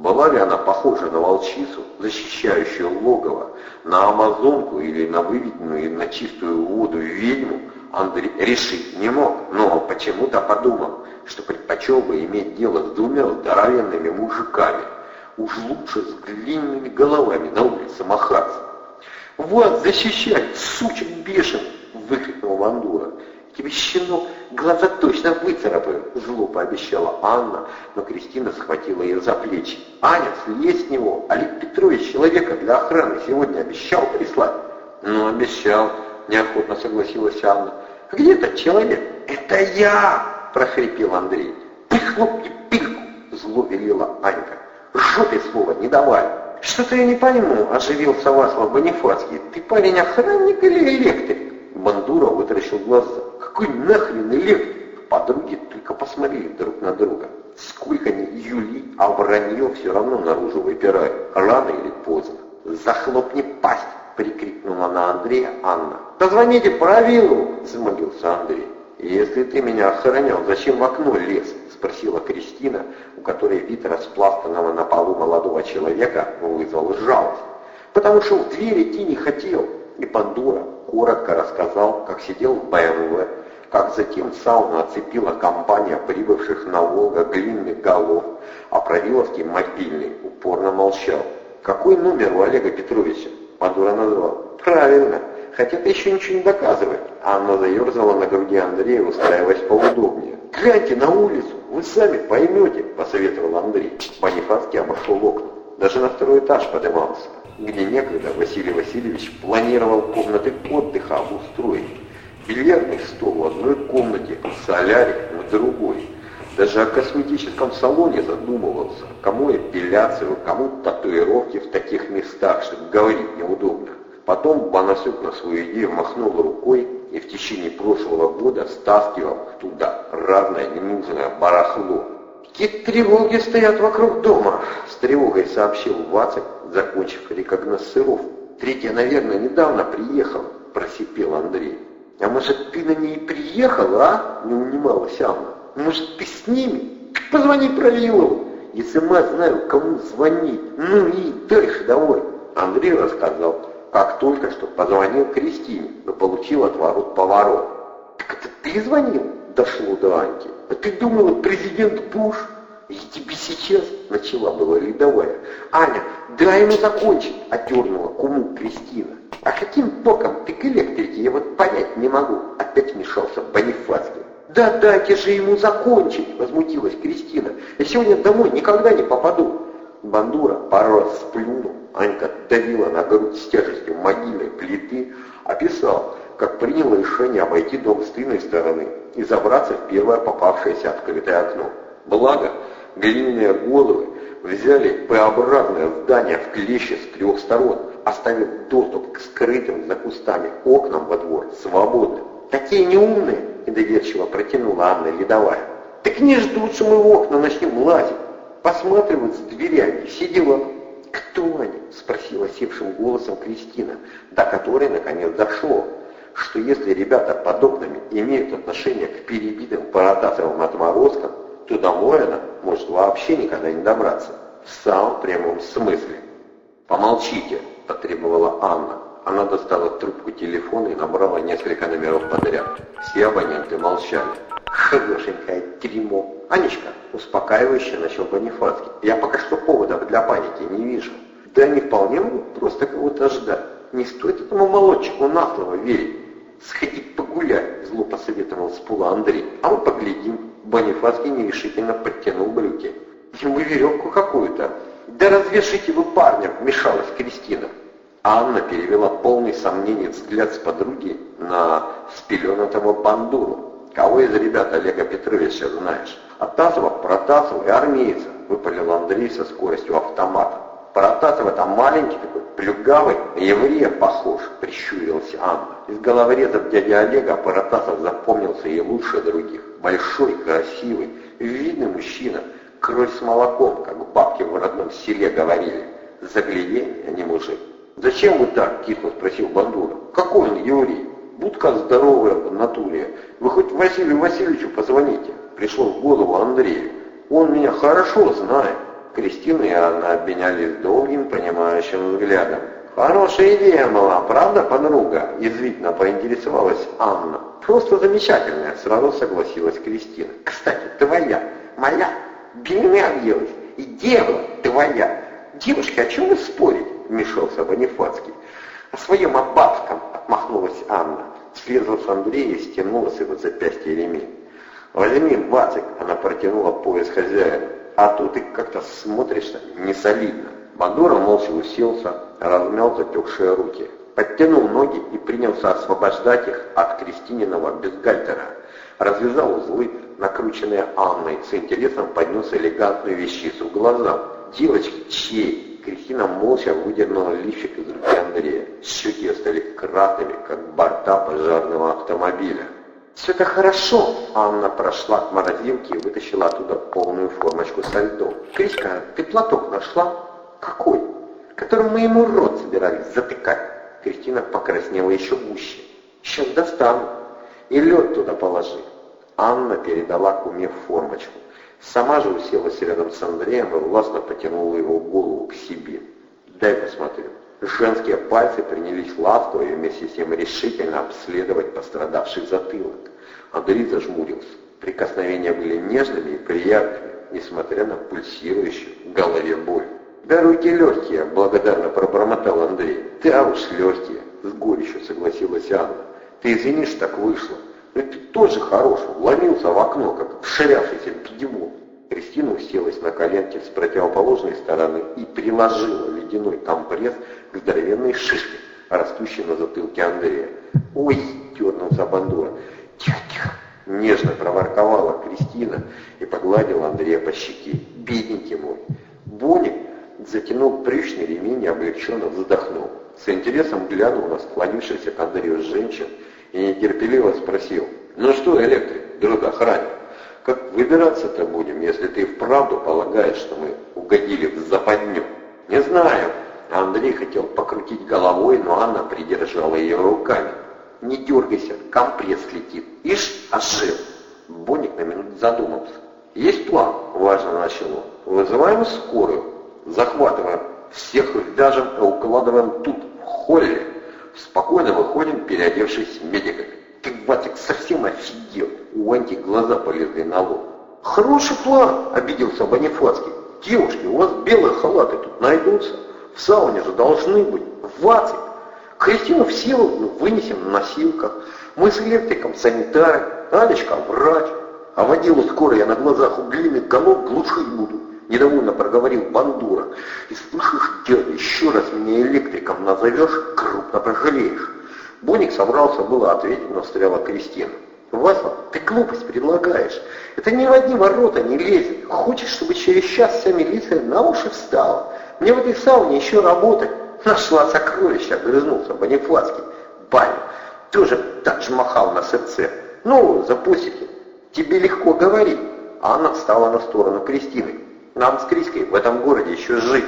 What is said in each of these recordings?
Была ли она похожа на волчицу, защищающую логово, на амазонку или на выведенную на чистую воду ведьму, Андрей решить не мог, но почему-то подумал, что предпочел бы иметь дело с двумя здоровенными мужиками, уж лучше с длинными головами на улице махаться. «Вас защищать, сучек бешеный!» — выкрикнул Вандура. «Тебе, щенок, глаза точно выцарапаю!» — зло пообещала Анна, но Кристина схватила ее за плечи. «Аня, слезь с него! Олег Петрович человека для охраны сегодня обещал прислать!» «Ну, обещал!» — неохотно согласилась Анна. «Где этот человек?» «Это я!» — прохрипел Андрей. «Прихлопни пильку!» — зло велела Анька. «Жопе слова не давай!» «Что-то я не пойму», — оживился Васлав Бонифацкий. «Ты парень охранник или электрик?» Бандура вытаращил глаза. «Какой нахрен электрик?» Подруги только посмотрели друг на друга. Сколько ни юли, а вранье все равно наружу выпирает, рано или поздно. «Захлопни пасть!» — прикрикнула на Андрея Анна. «Позвоните правилу!» — взмолился Андрей. «Если ты меня охранял, зачем в окно лез?» — спросила Кристина, у которой вид распластанного на полу молодого человека вызвал жалость. «Потому что в дверь идти не хотел». И Пандура коротко рассказал, как сидел в БМВ, как затем сауну оцепила компания прибывших на Волга глинных голов, а Правиловский мобильный упорно молчал. «Какой номер у Олега Петровича?» Пандура назвал. «Правильно, хотя ты еще ничего не доказывает». Анна заерзала на груди Андрея, устраиваясь поудобнее. «Гляньте на улицу, вы сами поймете», — посоветовал Андрей. Бонифацкий обошел окна. Даже на второй этаж поднимался, где некогда Василий Васильевич планировал комнаты отдыха обустроить. Бильярдный стол в одной комнате, солярик в другой. Даже о косметическом салоне задумывался, кому эпиляцию, кому татуировки в таких местах, чтобы говорить неудобно. Потом Банасюк на свою идею махнул рукой и в течение прошлого года стаскивал туда разное ненужное барахло. «Какие тревоги стоят вокруг дома?» — с тревогой сообщил Вацик, закончив рекогносцировку. «Третья, наверное, недавно приехала», — просипел Андрей. «А может, ты на ней приехала, а?» — не унималась Анна. «Может, ты с ними? Позвони Правилову, если сама знаю, кому звонить. Ну и дальше давай». Андрей рассказал, как только что позвонил Кристине, но получил отворот поворот. «Так это ты звонил?» — дошло до Аньки. «А ты думала, президент Буш?» «Я тебе сейчас...» — начала была рядовая. «Аня, дай ему закончить!» — отдернула куму Кристина. «А каким боком ты к электрике? Я вот понять не могу!» — опять вмешался Бонифацкий. «Да дайте же ему закончить!» — возмутилась Кристина. «Я сегодня домой никогда не попаду!» Бандура пару раз сплюнул, Анька давила на грудь с тяжестью могильной плиты, описал, как принял решение обойти дом с тыльной стороны и забраться в первое попавшееся открытое окно. Благо, глиняные головы взяли П-образное здание в клеще с трех сторон, оставив доступ к скрытым за кустами окнам во двор свободным. «Такие неумные!» — недоверчиво протянула Анна Ледовая. «Так не ждут, что мы в окна начнем лазить посматривают с дверями, все дела. «Кто они?» — спросила севшим голосом Кристина, до которой наконец дошло, что если ребята под окнами имеют отношение к перебитым паратасовым отморозкам, то домой она может вообще никогда не добраться. В самом прямом смысле. «Помолчите!» — потребовала Анна. Она достала трубку телефона и набрала несколько номеров подряд. Все абоненты молчали. «Хорошенькое дерьмо!» «Анечка!» — успокаивающе начал Бонифацкий. «Я пока что поводов для паники не вижу. Да они вполне могут просто кого-то ждать. Не стоит этому молодчику на слово верить. Сходи погуляй!» — зло посоветовал с пола Андрей. «А мы поглядим». Бонифацкий нерешительно подтянул брюки. «Ему веревку какую-то». «Да развешите вы парня!» — вмешалась Кристина. Анна перевела полный сомнений взгляд с подруги на спеленатого бандуру. Кого из ребят Олега Петровича знаешь? Атасова, Протасова и армейца, выпалил Андрей со скоростью автомата. Протасов это маленький такой, плюгавый, на еврея похож, прищурилась Анна. Из головорезов дяди Олега Протасов запомнился и лучше других. Большой, красивый, видный мужчина, кровь с молоком, как бабки в родном селе говорили. Загляденье, а не мужик. «Зачем вы так?» — кисло спросил Бандура. «Какой он еврей?» Будка здоровая в натуре. Вы хоть Василию Васильевичу позвоните. Пришло в голову Андрею. Он меня хорошо знает. Кристина и Анна обменялись долгим, понимающим взглядом. «Хорошая идея была, правда, подруга?» – язвительно поинтересовалась Анна. «Просто замечательная», – сразу согласилась Кристина. «Кстати, твоя, моя, белина объелась, и дева твоя. Девушки, о чем вы спорить?» – вмешался Бонифацкий. «О своем аббатском», – отмахнулась Анна. Слезла с Андрея и стянула с его запястья ремень. «Возьми, бацик!» – она протянула пояс хозяина. «А то ты как-то смотришься несолидно». Бандура молча уселся, размял затекшие руки, подтянул ноги и принялся освобождать их от Кристининого бюстгальтера. Развязал узлы, накрученные Анной, с интересом поднес элегантную вещицу к глазам. «Девочки, чей?» Кристина молча выдернула лифчик из руки Андрея. Щеки стали красными, как борта пожарного автомобиля. «Все это хорошо!» Анна прошла к морозилке и вытащила оттуда полную формочку со льдом. «Кричка, ты платок нашла?» «Какой?» «Которым мы ему рот собирались затыкать». Кристина покраснела еще гуще. «Сейчас достану. И лед туда положи». Анна передала куме формочку. Сама же уселась рядом с Андреем и властно потянула его голову к себе. «Дай посмотрю». Женские пальцы принялись ласково и вместе с тем решительно обследовать пострадавший затылок. Андрей зажмурился. Прикосновения были нежными и приятными, несмотря на пульсирующую в голове боль. «Да руки легкие», — благодарно пробормотал Андрей. «Да уж легкие», — с горечью согласилась Анна. «Ты извини, что так вышло. Но ты тоже хорош, вломился в окно, как вширявшийся бегемот. Кристина уселась на коленке с противоположной стороны и приложила ледяной компресс к здоровенной шишке, растущей на затылке Андрея. «Ой!» — дернулся Бандура. «Тихо-тихо!» — нежно проворковала Кристина и погладила Андрея по щеке. «Бедненький мой!» Боник затянул прыщный ремень и облегченно вздохнул. С интересом глянул на склонившихся к Андрею женщин и нетерпеливо спросил. «Ну что, электрик, друг охранник, как выбираться-то будем, если ты вправду полагаешь, что мы угодили в западню? Не знаю. Андрей хотел покрутить головой, но она придержала ее руками. Не дергайся, компресс летит. Ишь, ошиб. Боник на минуту задумался. Есть план, важно начал он. Вызываем скорую, захватываем всех их даже укладываем тут, в холле. Спокойно выходим, переодевшись медиками. Ты, Ватик, совсем офигел. У Анти глаза полезли на лоб. Хороший план, обиделся Бонифацкий. Девушки, у вас белые халаты тут найдутся. В сауне же должны быть. Ватик. Кристину Всеволодовну вынесем на носилках. Мы с электриком санитары, Алечка врач. А водилу скоро я на глазах у длинных голов глушить буду. Недовольно проговорил Бандура. И слышишь, дядя, еще раз меня электриком назовешь, крупно пожалеешь. Боник собрался было ответить, но встряла Кристина. «Вася, ты глупость предлагаешь. Это ни в одни ворота не лезет. Хочешь, чтобы через час вся милиция на уши встала? Мне в этой сауне еще работать. Нашла сокровища, огрызнулся Бонифацкий. Баня, тоже так же махал на сердце. Ну, запустите. Тебе легко говорить. А она встала на сторону Кристины. Нам с Криской в этом городе еще жить.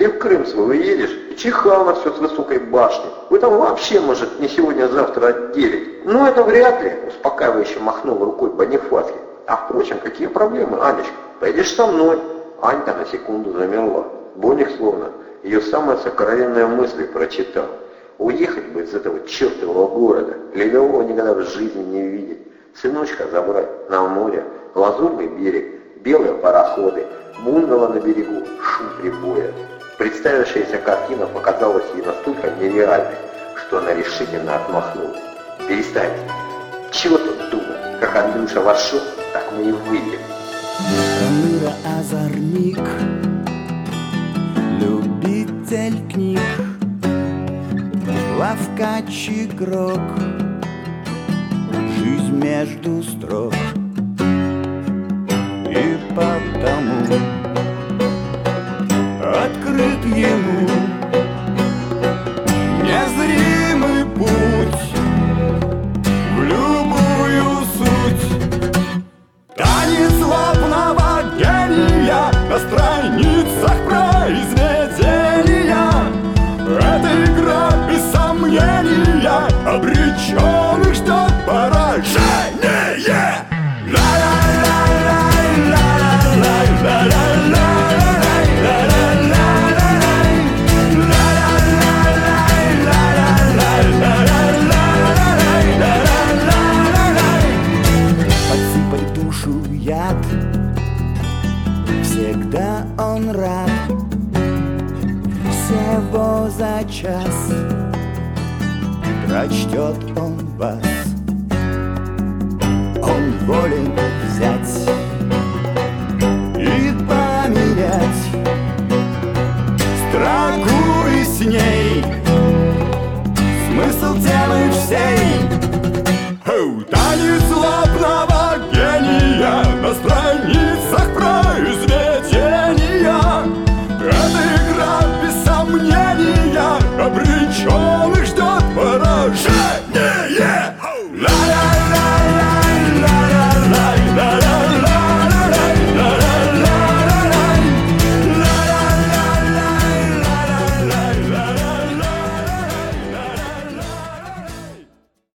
Ты в Крым свой едешь и чихал на все с высокой башни. Вы там вообще, может, не сегодня, а завтра отделить. Ну, это вряд ли, успокаивающе махнул рукой Бонифацкий. А впрочем, какие проблемы, Анечка? Пойдешь со мной. Анька на секунду замерла. Боник словно ее самые сокровенные мысли прочитал. Уехать бы из этого чертового города, ледового никогда в жизни не видеть. Сыночка забрать на море, лазурный берег, белые пароходы, бунгало на берегу, шум прибоя. Представившаяся картина показалась ей настолько нереальной, что она решительно отмахнулась. «Перестаньте! Чего тут думать? Как Андрюша вошел, так мы и выйдем!» Проныра озорник, любитель книг, лавкач игрок, жизнь между строк. καρδιά μου. show.